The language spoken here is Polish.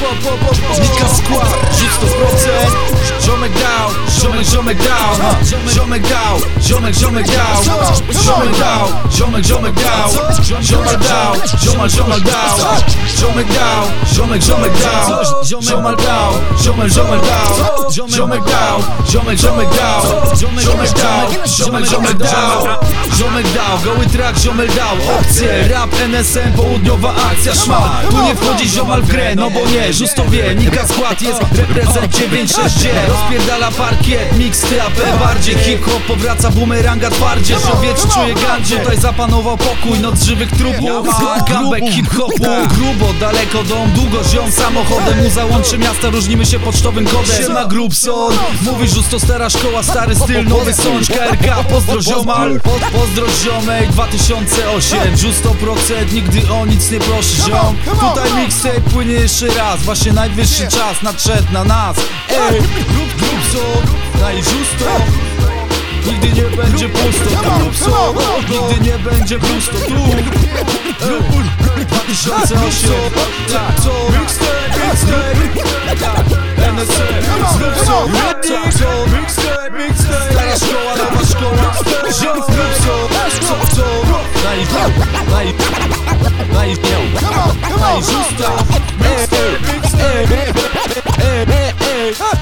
po, po, po. Nika skład, rzuć 100% Ziomek dał, ziomek, ziomek dał. Ziomek dał, ziomek, ziomek dał Ziomek dał, ziomek, ziomek dał Ziomek dał, ziomal, ziomal dał Ziomek dał, ziomek, ziomek dał. Ziomal dał, ziomek, ziomek dał. Ziomek dał, ziomek, ziomek dał. Ziomek dał, ziomek, ziomek dał. Ziomek dał, goły track, ziomek dał. Opcje, rap, NSM, południowa akcja, szmal. Tu nie wchodzi ziomal w grę, no bo nie, żus to wie Nika skład jest reprezent 9-6 Rozpierdala parkiet, mix AP bardziej Hip-hop powraca, bumeranga twardzie. Żowiecz czuje gandzie, tutaj zapanował pokój Noc żywych trupów, comeback hip-hopu. Grubo, daleko dom, długo ziom Samochodem. Mu załączy miasta, różnimy się pocztowym kodem. Siema Grubson, mówisz, że to stara szkoła Stary styl, nowy sącz, KRK Pozdro ziomal, po, pozdro ziomek 2008, Just 100% Nigdy o nic nie proszę ziom. Tutaj mixtape płynie jeszcze raz. Właśnie najwyższy czas nadszedł na nas. Ej, grub, grubson, daj justo Nigdy nie będzie pusto, grubson Nigdy nie będzie pusto, tu Ej, 2008, tak, co? Mixtape, mixtape NSM, grubson, grubson Mixtape, mixtape Stara szkoła, nowa szkoła Ziom, grubson, co, co? Naj, naj, naj, naj, justo